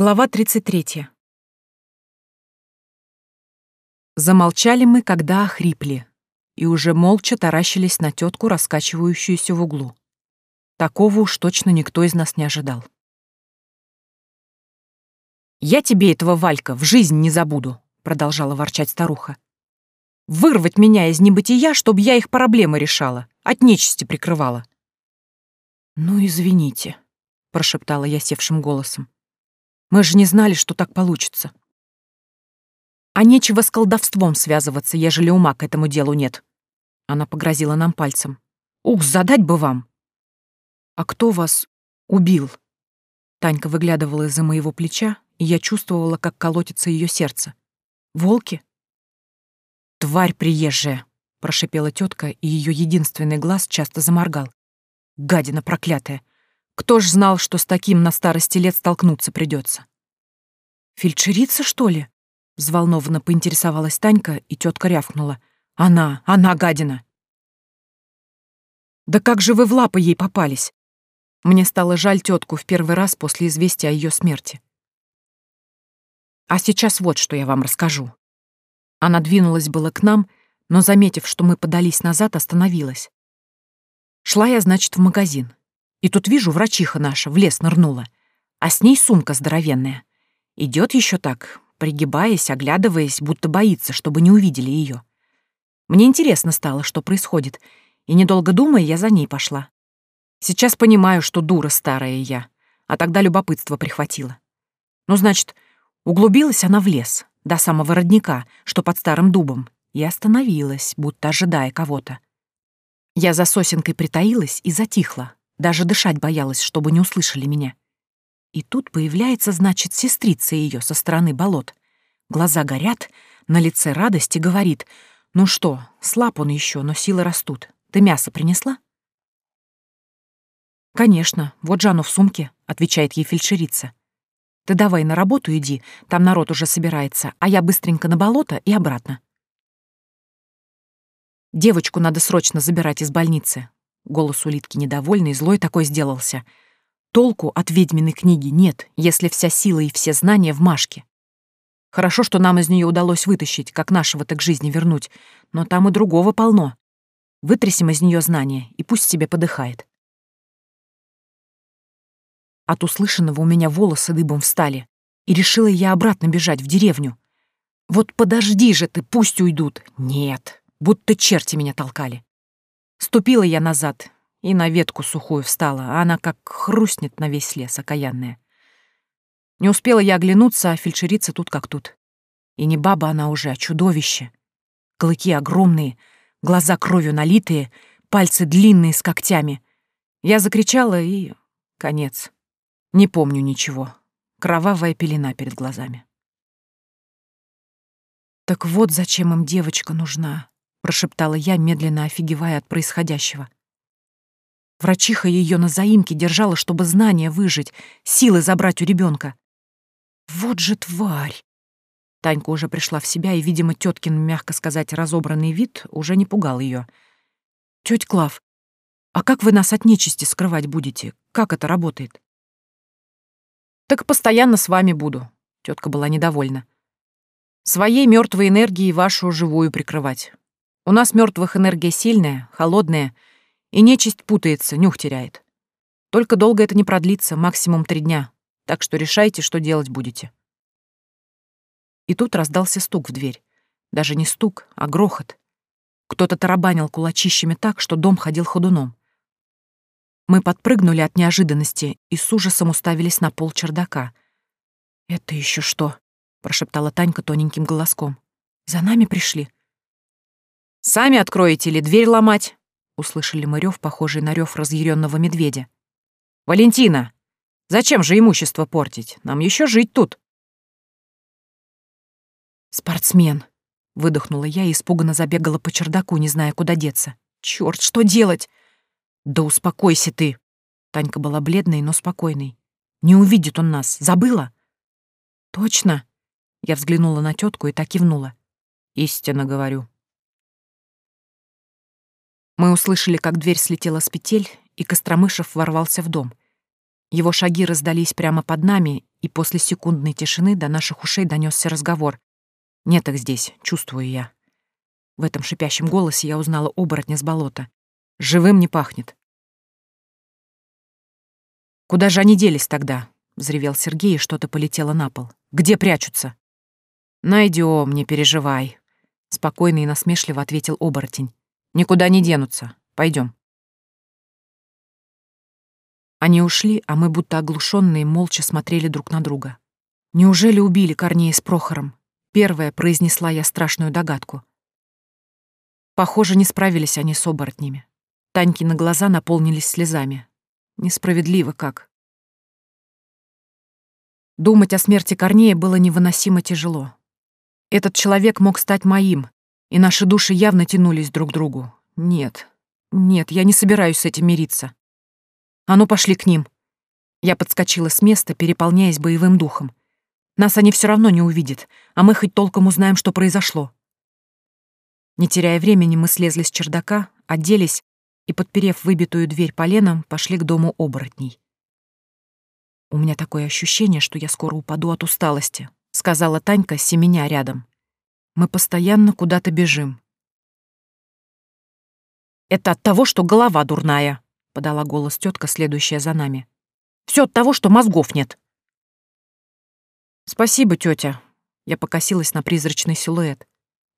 Глава 33. Замолчали мы, когда охрипли, и уже молча таращились на тетку, раскачивающуюся в углу. Такого уж точно никто из нас не ожидал. «Я тебе этого, Валька, в жизнь не забуду», — продолжала ворчать старуха. «Вырвать меня из небытия, чтобы я их проблемы решала, от нечисти прикрывала». «Ну, извините», — прошептала я севшим голосом. Мы же не знали, что так получится. А нечего с колдовством связываться, ежели ума к этому делу нет. Она погрозила нам пальцем. Ух, задать бы вам. А кто вас убил? Танька выглядывала из-за моего плеча, и я чувствовала, как колотится ее сердце. Волки? Тварь приезжая, прошипела тетка, и ее единственный глаз часто заморгал. Гадина проклятая. Кто ж знал, что с таким на старости лет столкнуться придется? Фельдшерица, что ли? Взволнованно поинтересовалась Танька, и тетка рявкнула. Она, она гадина. Да как же вы в лапы ей попались? Мне стало жаль тетку в первый раз после известия о ее смерти. А сейчас вот что я вам расскажу. Она двинулась было к нам, но, заметив, что мы подались назад, остановилась. Шла я, значит, в магазин. И тут вижу, врачиха наша в лес нырнула, а с ней сумка здоровенная. Идет еще так, пригибаясь, оглядываясь, будто боится, чтобы не увидели ее. Мне интересно стало, что происходит, и, недолго думая, я за ней пошла. Сейчас понимаю, что дура старая я, а тогда любопытство прихватило. Ну, значит, углубилась она в лес, до самого родника, что под старым дубом, и остановилась, будто ожидая кого-то. Я за сосенкой притаилась и затихла, даже дышать боялась, чтобы не услышали меня. И тут появляется, значит, сестрица ее со стороны болот. Глаза горят, на лице радости говорит, «Ну что, слаб он еще, но силы растут. Ты мясо принесла?» «Конечно, вот Жанну в сумке», — отвечает ей фельдшерица. «Ты давай на работу иди, там народ уже собирается, а я быстренько на болото и обратно». «Девочку надо срочно забирать из больницы. Голос улитки недовольный, злой такой сделался. Толку от ведьминой книги нет, если вся сила и все знания в Машке. Хорошо, что нам из нее удалось вытащить, как нашего-то к жизни вернуть, но там и другого полно. Вытрясем из нее знания, и пусть себе подыхает. От услышанного у меня волосы дыбом встали, и решила я обратно бежать в деревню. Вот подожди же ты, пусть уйдут. Нет, будто черти меня толкали. Ступила я назад и на ветку сухую встала, а она как хрустнет на весь лес, окаянная. Не успела я оглянуться, а фельдшерица тут как тут. И не баба она уже, а чудовище. Клыки огромные, глаза кровью налитые, пальцы длинные с когтями. Я закричала, и... конец. Не помню ничего. Кровавая пелена перед глазами. Так вот зачем им девочка нужна. — прошептала я, медленно офигевая от происходящего. Врачиха ее на заимке держала, чтобы знания выжить, силы забрать у ребенка. Вот же тварь! Танька уже пришла в себя, и, видимо, теткин, мягко сказать, разобранный вид уже не пугал ее. Тетя Клав, а как вы нас от нечисти скрывать будете? Как это работает? Так постоянно с вами буду. Тетка была недовольна. Своей мертвой энергией вашу живую прикрывать. У нас мертвых энергия сильная, холодная, и нечисть путается, нюх теряет. Только долго это не продлится, максимум три дня, так что решайте, что делать будете. И тут раздался стук в дверь. Даже не стук, а грохот. Кто-то тарабанил кулачищами так, что дом ходил ходуном. Мы подпрыгнули от неожиданности и с ужасом уставились на пол чердака. «Это еще что?» — прошептала Танька тоненьким голоском. «За нами пришли?» «Сами откроете или дверь ломать?» — услышали мы рёв, похожий на рёв разъяренного медведя. «Валентина, зачем же имущество портить? Нам еще жить тут». «Спортсмен», — выдохнула я и испуганно забегала по чердаку, не зная, куда деться. «Чёрт, что делать?» «Да успокойся ты!» Танька была бледной, но спокойной. «Не увидит он нас. Забыла?» «Точно?» Я взглянула на тетку и так кивнула. «Истинно говорю. Мы услышали, как дверь слетела с петель, и Костромышев ворвался в дом. Его шаги раздались прямо под нами, и после секундной тишины до наших ушей донесся разговор. «Нет их здесь, чувствую я». В этом шипящем голосе я узнала оборотня с болота. «Живым не пахнет». «Куда же они делись тогда?» — взревел Сергей, и что-то полетело на пол. «Где прячутся?» Найдем, не переживай», — спокойно и насмешливо ответил оборотень. «Никуда не денутся. Пойдем. Они ушли, а мы, будто оглушенные, молча смотрели друг на друга. «Неужели убили Корнея с Прохором?» Первая произнесла я страшную догадку. Похоже, не справились они с оборотнями. Танькины глаза наполнились слезами. Несправедливо как. Думать о смерти Корнея было невыносимо тяжело. Этот человек мог стать моим, и наши души явно тянулись друг к другу. Нет, нет, я не собираюсь с этим мириться. А ну, пошли к ним. Я подскочила с места, переполняясь боевым духом. Нас они все равно не увидят, а мы хоть толком узнаем, что произошло. Не теряя времени, мы слезли с чердака, оделись и, подперев выбитую дверь поленом, пошли к дому оборотней. «У меня такое ощущение, что я скоро упаду от усталости», — сказала Танька, семеня рядом. «Мы постоянно куда-то бежим». «Это от того, что голова дурная», — подала голос тетка, следующая за нами. «Все от того, что мозгов нет». «Спасибо, тетя», — я покосилась на призрачный силуэт.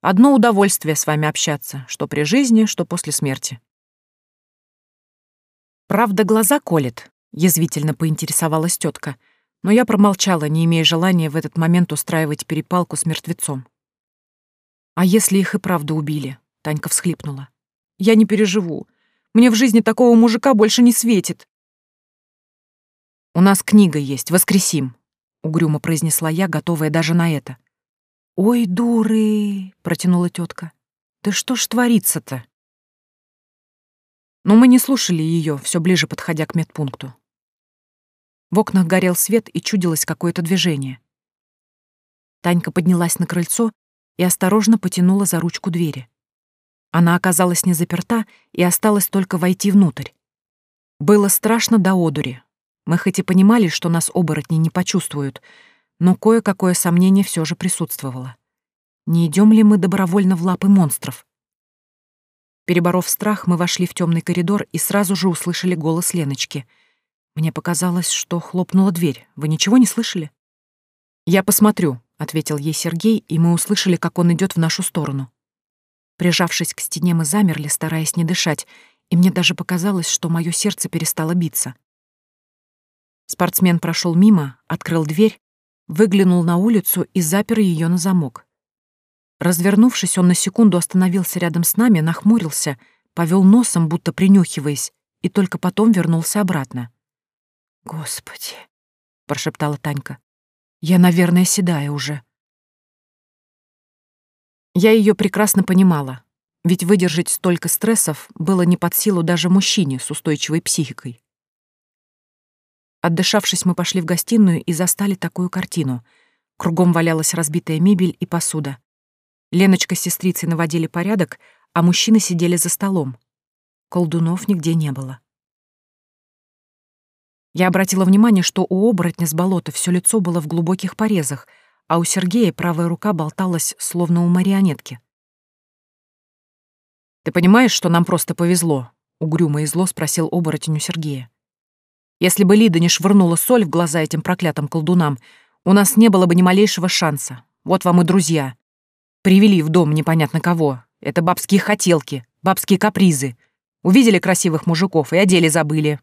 Одно удовольствие с вами общаться, что при жизни, что после смерти. Правда, глаза колет, язвительно поинтересовалась тетка, но я промолчала, не имея желания в этот момент устраивать перепалку с мертвецом. А если их и правда убили? Танька всхлипнула. Я не переживу. Мне в жизни такого мужика больше не светит. У нас книга есть, воскресим, угрюмо произнесла я, готовая даже на это. «Ой, дуры!» — протянула тетка. «Да что ж творится-то?» Но мы не слушали ее, все ближе подходя к медпункту. В окнах горел свет и чудилось какое-то движение. Танька поднялась на крыльцо и осторожно потянула за ручку двери. Она оказалась не заперта и осталось только войти внутрь. Было страшно до одури. Мы хоть и понимали, что нас оборотни не почувствуют, но кое-какое сомнение все же присутствовало. Не идем ли мы добровольно в лапы монстров? Переборов страх, мы вошли в темный коридор и сразу же услышали голос Леночки. Мне показалось, что хлопнула дверь. Вы ничего не слышали? «Я посмотрю», — ответил ей Сергей, и мы услышали, как он идет в нашу сторону. Прижавшись к стене, мы замерли, стараясь не дышать, и мне даже показалось, что мое сердце перестало биться. Спортсмен прошел мимо, открыл дверь выглянул на улицу и запер ее на замок. Развернувшись, он на секунду остановился рядом с нами, нахмурился, повел носом, будто принюхиваясь, и только потом вернулся обратно. «Господи!» — прошептала Танька. «Я, наверное, седая уже». Я ее прекрасно понимала, ведь выдержать столько стрессов было не под силу даже мужчине с устойчивой психикой. Отдышавшись, мы пошли в гостиную и застали такую картину. Кругом валялась разбитая мебель и посуда. Леночка с сестрицей наводили порядок, а мужчины сидели за столом. Колдунов нигде не было. Я обратила внимание, что у оборотня с болота все лицо было в глубоких порезах, а у Сергея правая рука болталась, словно у марионетки. «Ты понимаешь, что нам просто повезло?» — угрюмо и зло спросил оборотень у Сергея. Если бы Лида не швырнула соль в глаза этим проклятым колдунам, у нас не было бы ни малейшего шанса. Вот вам и друзья. Привели в дом непонятно кого. Это бабские хотелки, бабские капризы. Увидели красивых мужиков и о деле забыли.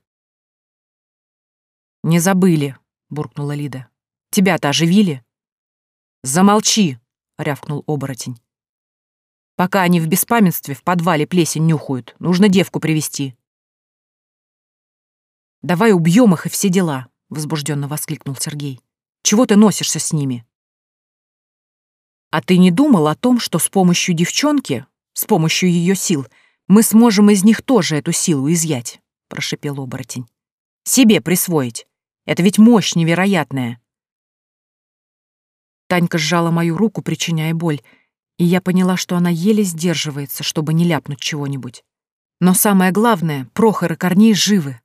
«Не забыли», — буркнула Лида. «Тебя-то оживили?» «Замолчи», — рявкнул оборотень. «Пока они в беспамятстве в подвале плесень нюхают, нужно девку привести Давай убьем их и все дела, возбужденно воскликнул Сергей. Чего ты носишься с ними? А ты не думал о том, что с помощью девчонки, с помощью ее сил, мы сможем из них тоже эту силу изъять? прошипел оборотень. Себе присвоить. Это ведь мощь невероятная. Танька сжала мою руку, причиняя боль, и я поняла, что она еле сдерживается, чтобы не ляпнуть чего-нибудь. Но самое главное, Прохор и Корней живы.